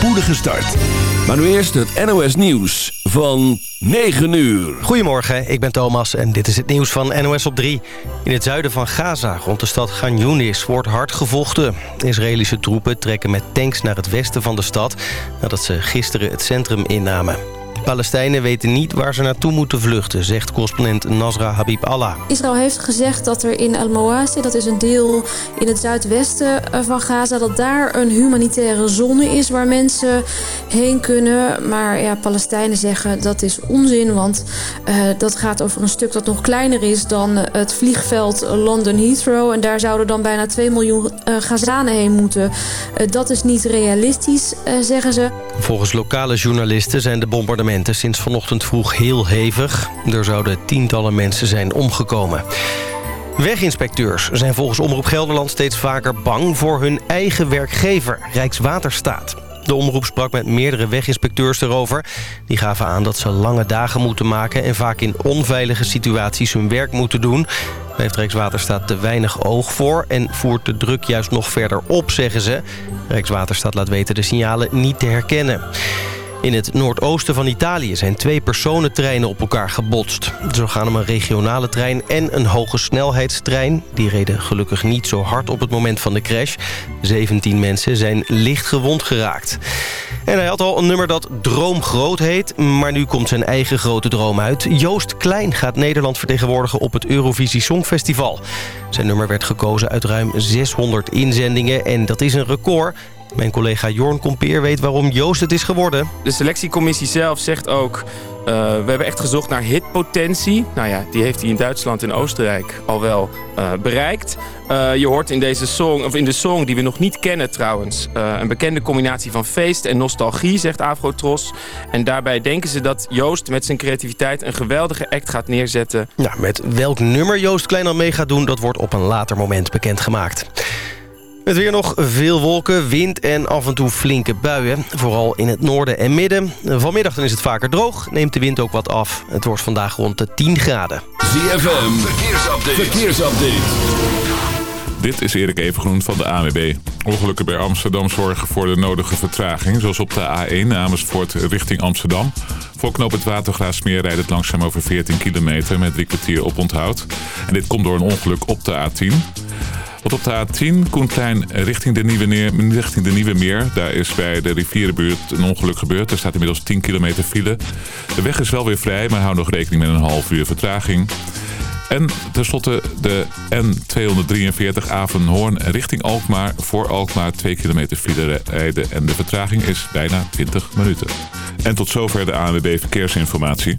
spoedige start. Maar nu eerst het NOS Nieuws van 9 uur. Goedemorgen, ik ben Thomas en dit is het nieuws van NOS op 3. In het zuiden van Gaza, rond de stad Yunis, wordt hard gevochten. Israëlische troepen trekken met tanks naar het westen van de stad... nadat ze gisteren het centrum innamen. Palestijnen weten niet waar ze naartoe moeten vluchten, zegt correspondent Nasra Habib Allah. Israël heeft gezegd dat er in Al-Mawasi, dat is een deel in het zuidwesten eh, van Gaza, dat daar een humanitaire zone is waar mensen heen kunnen. Maar ja, Palestijnen zeggen dat is onzin, want uh, dat gaat over een stuk dat nog kleiner is dan het vliegveld London Heathrow. En daar zouden dan bijna 2 miljoen uh, Gazanen heen moeten. dat is niet realistisch, zeggen ze. Volgens lokale journalisten zijn de bombardementen sinds vanochtend vroeg heel hevig. Er zouden tientallen mensen zijn omgekomen. Weginspecteurs zijn volgens Omroep Gelderland steeds vaker bang voor hun eigen werkgever, Rijkswaterstaat. De omroep sprak met meerdere weginspecteurs erover. Die gaven aan dat ze lange dagen moeten maken... en vaak in onveilige situaties hun werk moeten doen. Daar heeft Rijkswaterstaat te weinig oog voor... en voert de druk juist nog verder op, zeggen ze. Rijkswaterstaat laat weten de signalen niet te herkennen. In het noordoosten van Italië zijn twee personentreinen op elkaar gebotst. Zo gaan om een regionale trein en een hoge snelheidstrein. Die reden gelukkig niet zo hard op het moment van de crash. 17 mensen zijn licht gewond geraakt. En hij had al een nummer dat Droomgroot heet, maar nu komt zijn eigen grote droom uit. Joost Klein gaat Nederland vertegenwoordigen op het Eurovisie Songfestival. Zijn nummer werd gekozen uit ruim 600 inzendingen en dat is een record. Mijn collega Jorn Kompeer weet waarom Joost het is geworden. De selectiecommissie zelf zegt ook... Uh, we hebben echt gezocht naar hitpotentie. Nou ja, die heeft hij in Duitsland en Oostenrijk al wel uh, bereikt. Uh, je hoort in deze song, of in de song die we nog niet kennen trouwens... een bekende combinatie van feest en nostalgie, zegt Afrotros. En daarbij denken ze dat Joost met zijn creativiteit... een geweldige act gaat neerzetten. Ja, met welk nummer Joost Klein al mee gaat doen... dat wordt op een later moment bekendgemaakt. Het weer nog veel wolken, wind en af en toe flinke buien. Vooral in het noorden en midden. Vanmiddag dan is het vaker droog, neemt de wind ook wat af. Het wordt vandaag rond de 10 graden. ZFM, verkeersupdate. verkeersupdate. Dit is Erik Evengroen van de ANWB. Ongelukken bij Amsterdam zorgen voor de nodige vertraging. Zoals op de A1 Amersfoort richting Amsterdam. Voor knoop het Watergraafsmeer rijdt het langzaam over 14 kilometer met drie kwartier op onthoud. En dit komt door een ongeluk op de A10. Wat op de A10, Koenplein richting de, Nieuwe Neer, richting de Nieuwe Meer. Daar is bij de rivierenbuurt een ongeluk gebeurd. Er staat inmiddels 10 kilometer file. De weg is wel weer vrij, maar hou nog rekening met een half uur vertraging. En tenslotte de N243 Avenhoorn richting Alkmaar. Voor Alkmaar 2 kilometer file rijden en de vertraging is bijna 20 minuten. En tot zover de ANWB Verkeersinformatie.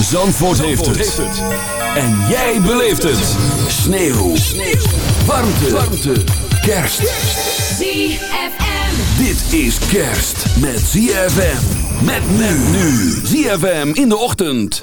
Zandvoort, heeft, het. En jij beleeft het. Sneeuw. Sneeuw. Warmte. Warmte. Kerst. ZFM. Dit is kerst met ZFM. Met men nu. ZFM in de ochtend.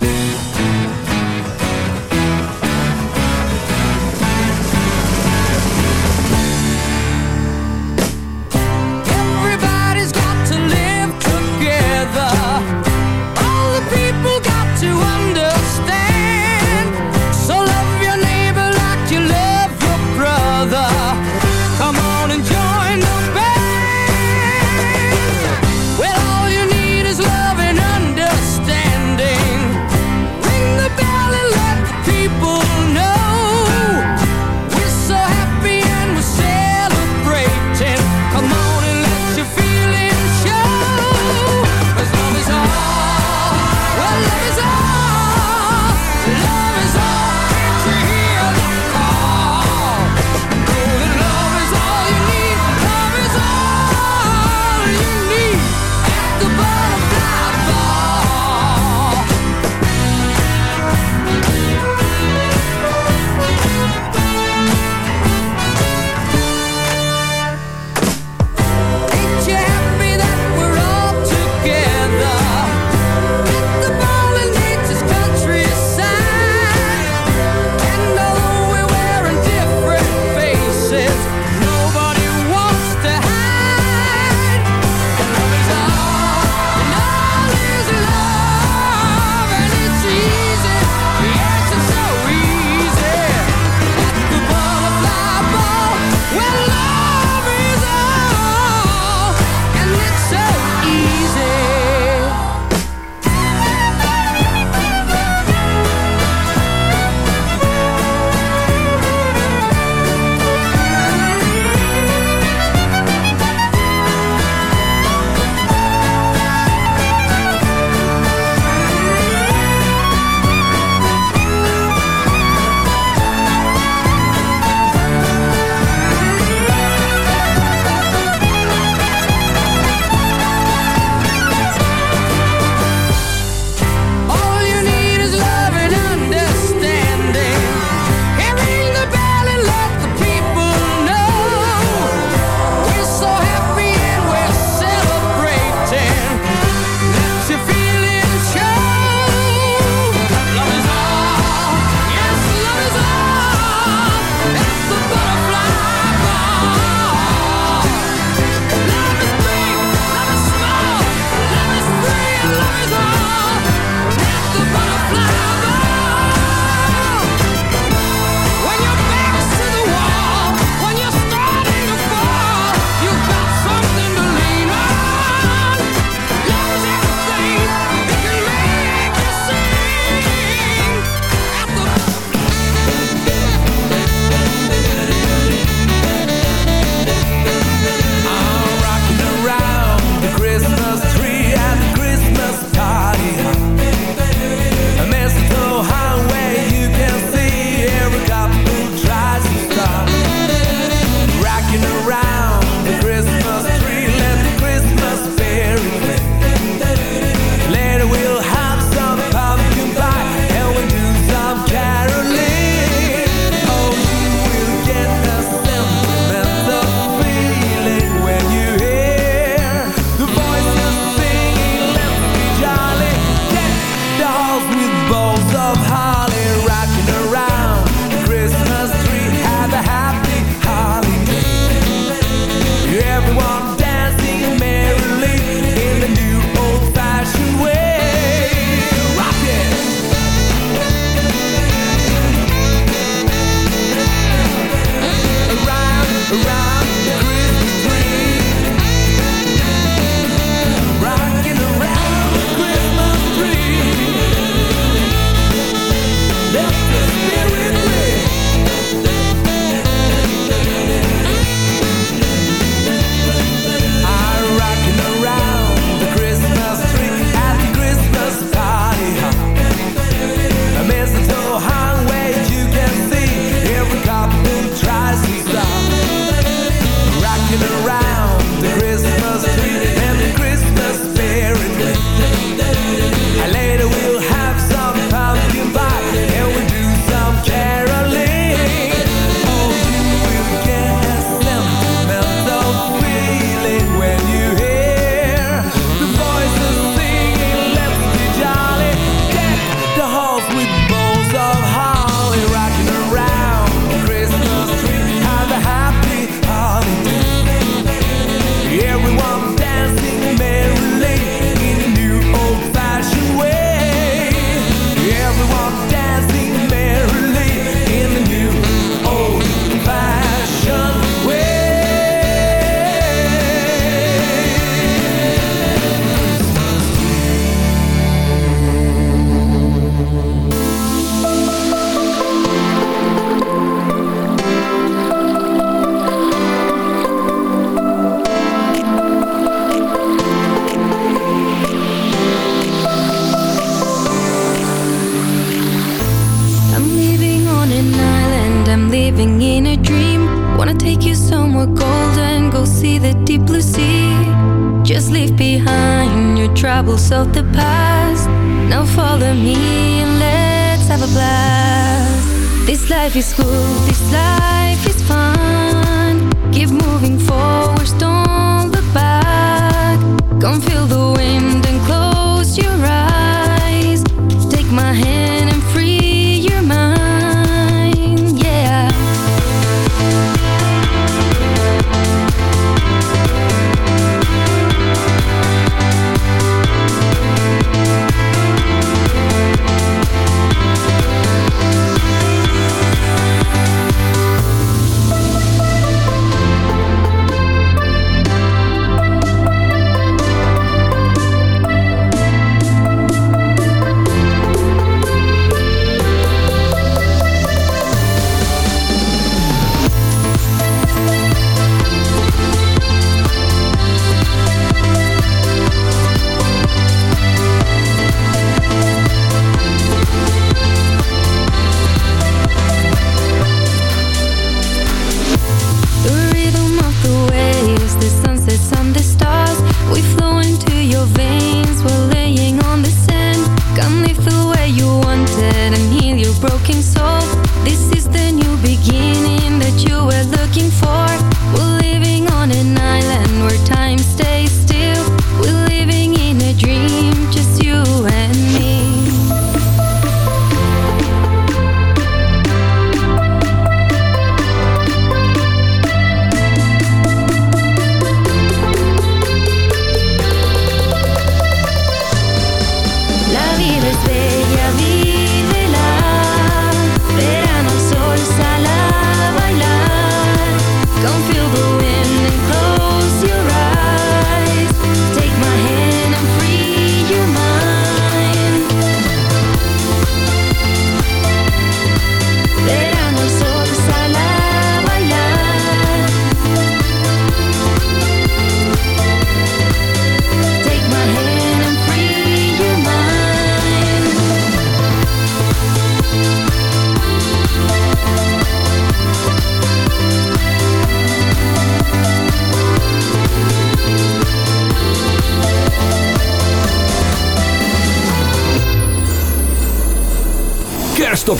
of the past. Now follow me and let's have a blast. This life is cool, this life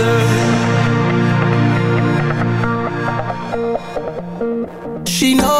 closer. She knows.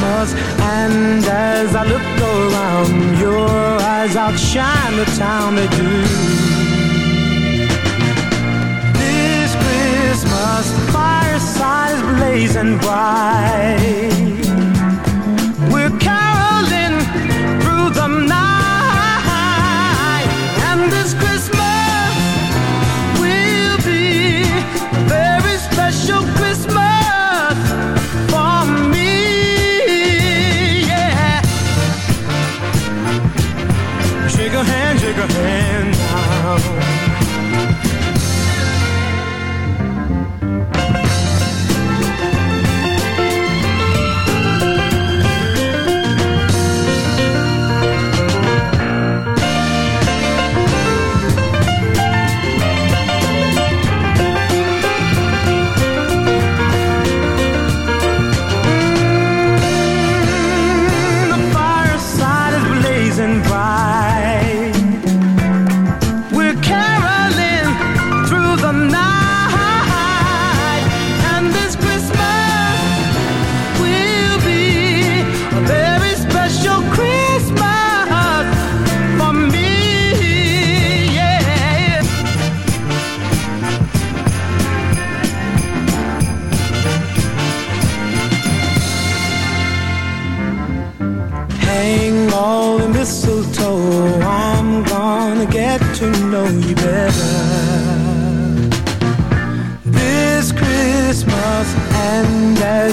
Christmas, and as I look around, your eyes outshine the town they do. This Christmas, the is blazing bright. Hand,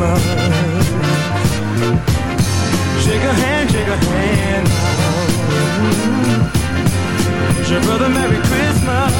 Shake a hand, shake a hand. Wish your brother Merry Christmas.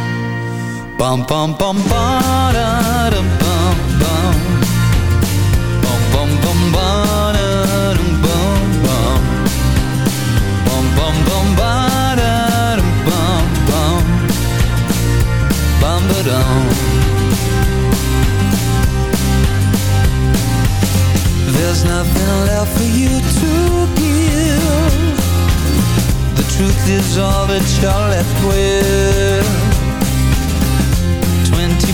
Bum bum bum ba da dum bum bum. Bum bum bum ba da bum. Bum Bum bum bum bum bum. Bum There's nothing left for you to give. The truth is all that you're left with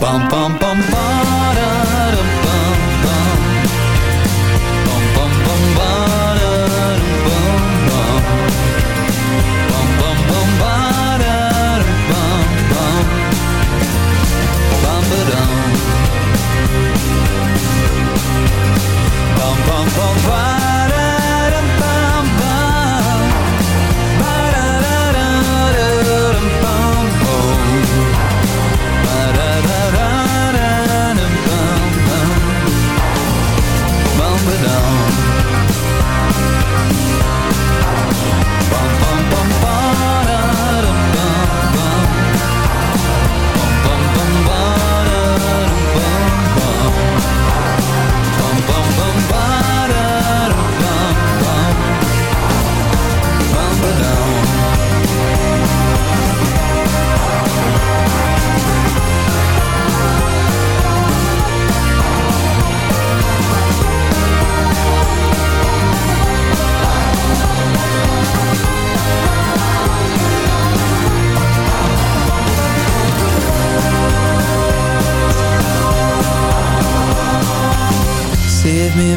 Bum bum bum ba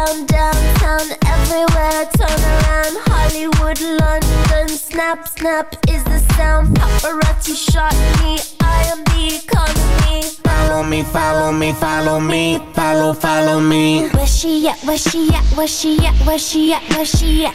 Uptown, downtown, everywhere, turn around. Hollywood, London, snap, snap is the sound. Paparazzi shot me, I am the economy. Follow me, follow me, follow me, follow, follow me. Where she at, where she at, where she at, where she at, where she at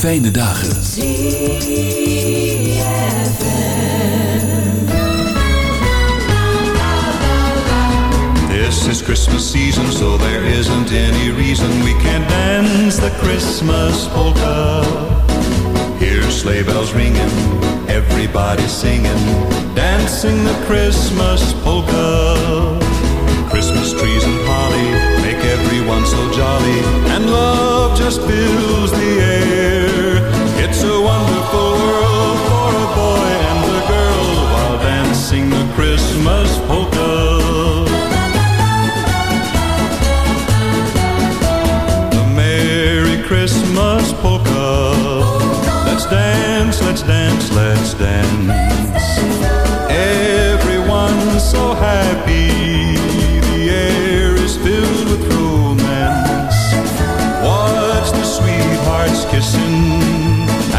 fijne dagen. This is Christmas season, so there isn't any reason we can't dance the Christmas polka. Hear sleigh bells ringing, everybody singing, dancing the Christmas polka.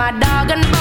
my dog and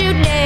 you down.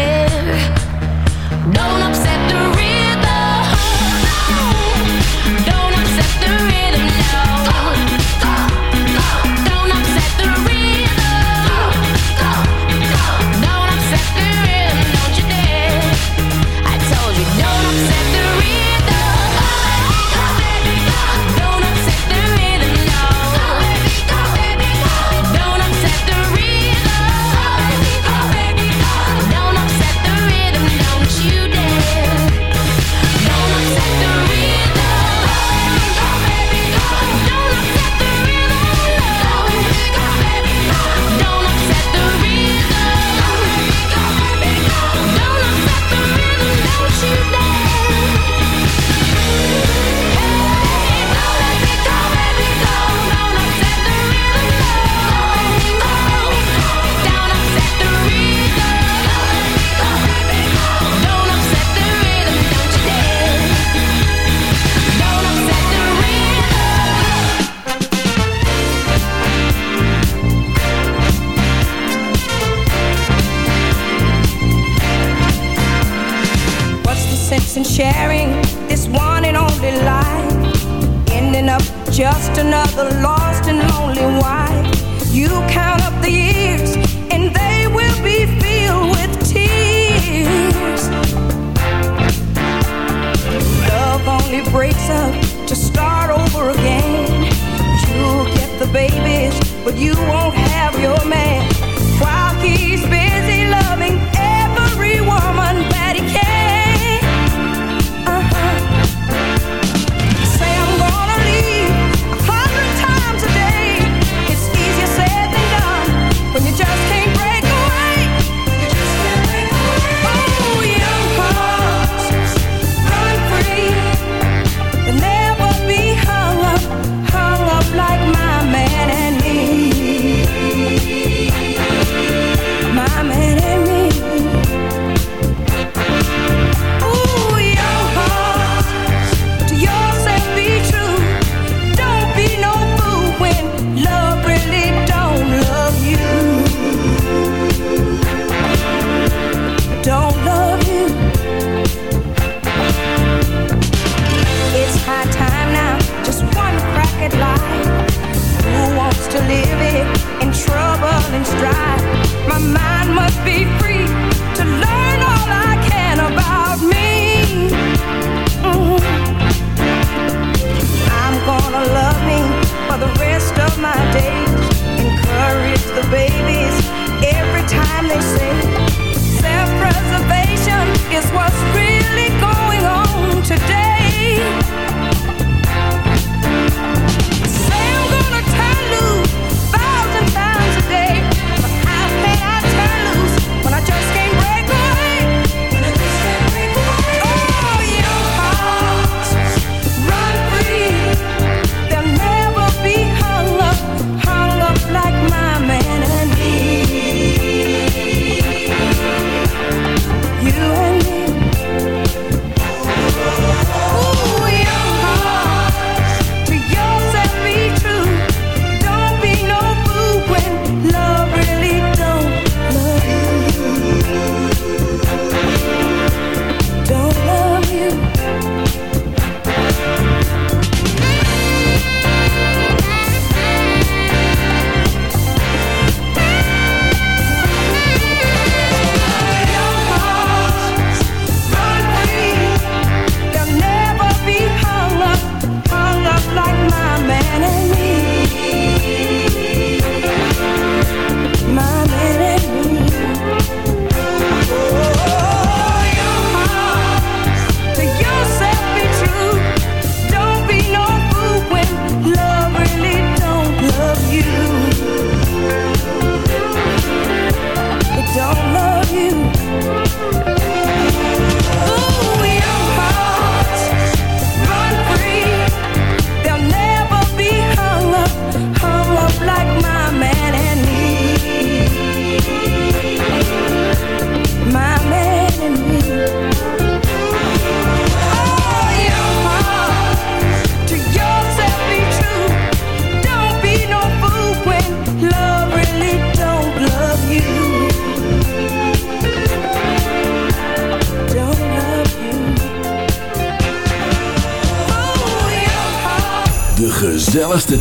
you.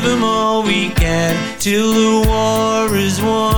give them all we can till the war is won.